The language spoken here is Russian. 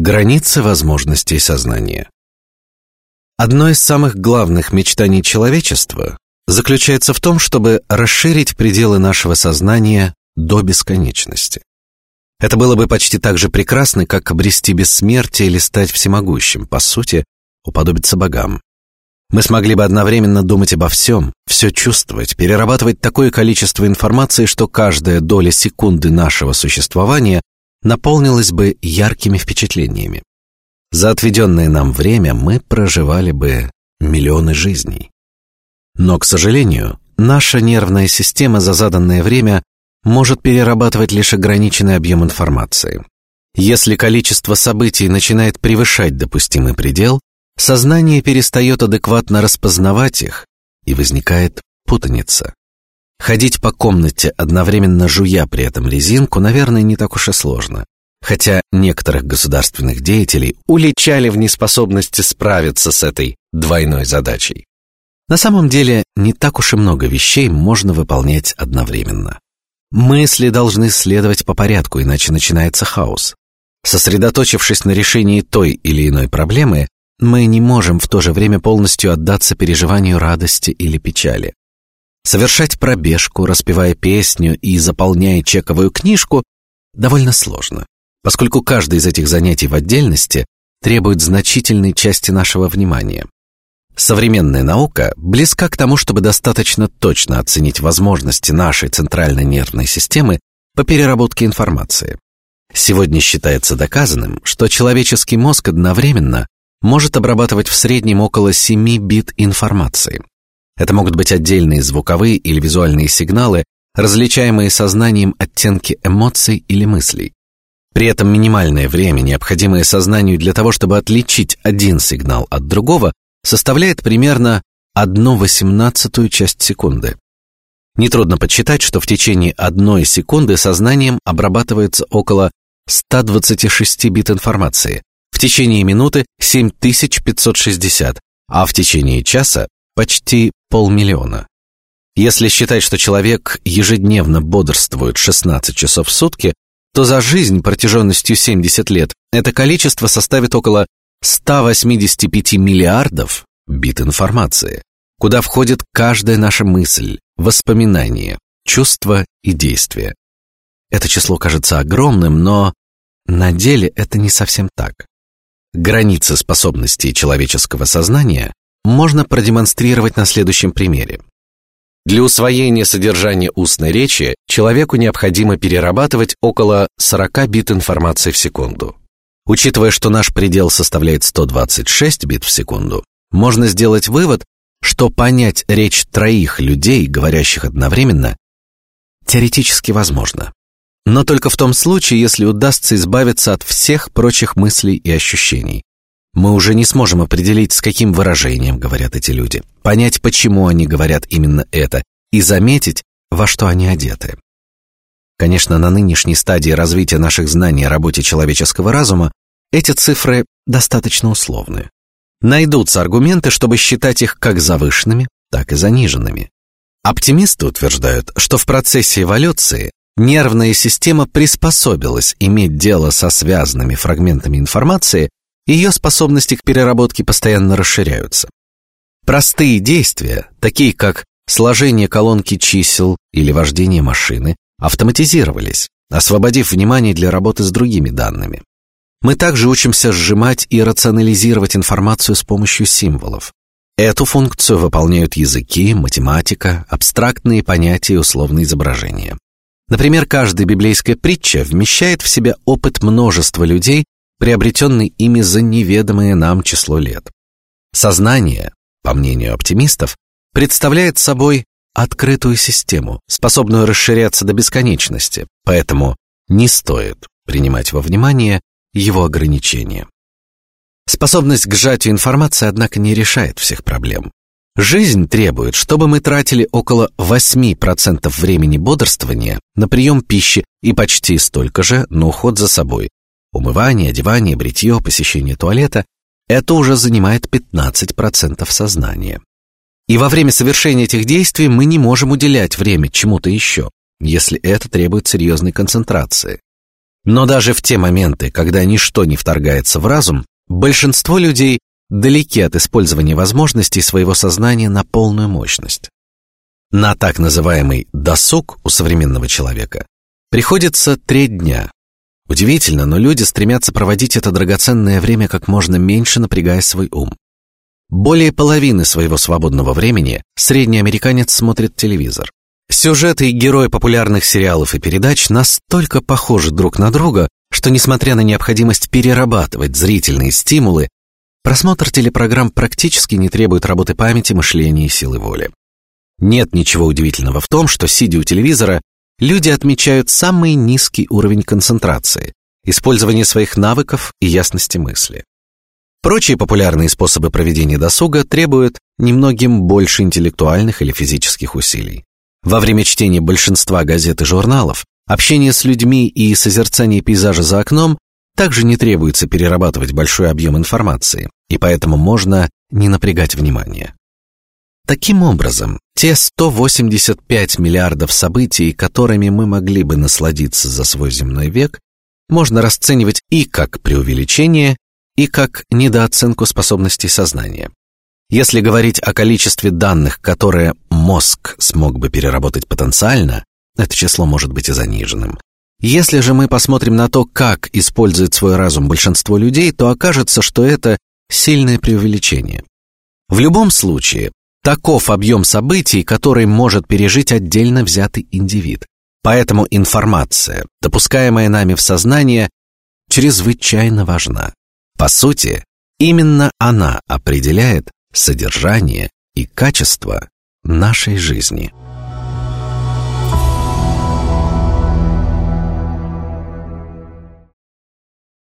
Границы возможностей сознания. Одно из самых главных мечтаний человечества заключается в том, чтобы расширить пределы нашего сознания до бесконечности. Это было бы почти так же прекрасно, как обрести бессмертие или стать всемогущим, по сути, уподобиться богам. Мы смогли бы одновременно думать обо всем, все чувствовать, перерабатывать такое количество информации, что каждая доля секунды нашего существования наполнилась бы яркими впечатлениями. За отведенное нам время мы проживали бы миллионы жизней. Но, к сожалению, наша нервная система за заданное время может перерабатывать лишь ограниченный объем информации. Если количество событий начинает превышать допустимый предел, сознание перестает адекватно распознавать их, и возникает путаница. Ходить по комнате, одновременно жуя при этом резинку, наверное, не так уж и сложно. Хотя некоторых государственных деятелей уличали в неспособности справиться с этой двойной задачей. На самом деле, не так уж и много вещей можно выполнять одновременно. Мысли должны следовать по порядку, иначе начинается хаос. Сосредоточившись на решении той или иной проблемы, мы не можем в то же время полностью отдаться переживанию радости или печали. Совершать пробежку, распевая песню и заполняя чековую книжку, довольно сложно, поскольку каждое из этих занятий в отдельности требует значительной части нашего внимания. Современная наука близка к тому, чтобы достаточно точно оценить возможности нашей центральной нервной системы по переработке информации. Сегодня считается доказанным, что человеческий мозг одновременно может обрабатывать в среднем около 7 бит информации. Это могут быть отдельные звуковые или визуальные сигналы, различаемые сознанием оттенки эмоций или мыслей. При этом минимальное время, необходимое сознанию для того, чтобы отличить один сигнал от другого, составляет примерно одну восемнадцатую часть секунды. Нетрудно подсчитать, что в течение одной секунды сознанием обрабатывается около 126 бит информации, в течение минуты 7560, а в течение часа почти полмиллиона. Если считать, что человек ежедневно бодрствует 16 часов в сутки, то за жизнь протяженностью 70 лет это количество составит около 185 миллиардов бит информации, куда входит каждая наша мысль, воспоминание, чувство и действие. Это число кажется огромным, но на деле это не совсем так. Границы способностей человеческого сознания можно продемонстрировать на следующем примере. Для усвоения содержания устной речи человеку необходимо перерабатывать около 40 бит информации в секунду. Учитывая, что наш предел составляет 126 бит в секунду, можно сделать вывод, что понять речь троих людей, говорящих одновременно, теоретически возможно. Но только в том случае, если удастся избавиться от всех прочих мыслей и ощущений. Мы уже не сможем определить, с каким выражением говорят эти люди, понять, почему они говорят именно это, и заметить, во что они одеты. Конечно, на нынешней стадии развития наших знаний о работе человеческого разума эти цифры достаточно условны. Найдутся аргументы, чтобы считать их как завышенными, так и заниженными. Оптимисты утверждают, что в процессе эволюции нервная система приспособилась иметь дело со связанными фрагментами информации, ее способности к переработке постоянно расширяются. Простые действия, такие как сложение колонки чисел или вождение машины, автоматизировались, освободив внимание для работы с другими данными. Мы также учимся сжимать и рационализировать информацию с помощью символов. Эту функцию выполняют языки, математика, абстрактные понятия и условные изображения. Например, каждая библейская притча вмещает в себя опыт множества людей, приобретенный ими за неведомое нам число лет. Сознание, по мнению оптимистов, представляет собой открытую систему, способную расширяться до бесконечности, поэтому не стоит принимать во внимание его ограничения. Способность к сжатию информации, однако, не решает всех проблем. Жизнь требует, чтобы мы тратили около 8% времени бодрствования на прием пищи и почти столько же на уход за собой. Умывание, одевание, бритье, посещение туалета – это уже занимает 15% сознания. И во время совершения этих действий мы не можем уделять время чему-то еще, если это требует серьезной концентрации. Но даже в те моменты, когда ничто не вторгается в разум, большинство людей далеки от использования возможностей своего сознания на полную мощность. На так называемый досуг у современного человека приходится треть дня. Удивительно, но люди стремятся проводить это драгоценное время как можно меньше, напрягая свой ум. Более половины своего свободного времени средний американец смотрит телевизор. Сюжеты и герои популярных сериалов и передач настолько похожи друг на друга, что несмотря на необходимость перерабатывать зрительные стимулы, просмотр телепрограмм практически не требует работы памяти, мышления и силы воли. Нет ничего удивительного в том, что сидя у телевизора, люди отмечают самый низкий уровень концентрации, использования своих навыков и ясности мысли. Прочие популярные способы проведения досуга требуют немногим больше интеллектуальных или физических усилий. Во время чтения большинства газет и журналов, общения с людьми и созерцания пейзажа за окном также не требуется перерабатывать большой объем информации, и поэтому можно не напрягать внимание. Таким образом, те 185 миллиардов событий, которыми мы могли бы насладиться за свой земной век, можно расценивать и как преувеличение, и как недооценку способностей сознания. Если говорить о количестве данных, которые мозг смог бы переработать потенциально, это число может быть и заниженным. Если же мы посмотрим на то, как использует свой разум большинство людей, то окажется, что это сильное преувеличение. В любом случае, таков объем событий, который может пережить отдельно взятый индивид. Поэтому информация, допускаемая нами в сознание, чрезвычайно важна. По сути, именно она определяет, содержание и качество нашей жизни.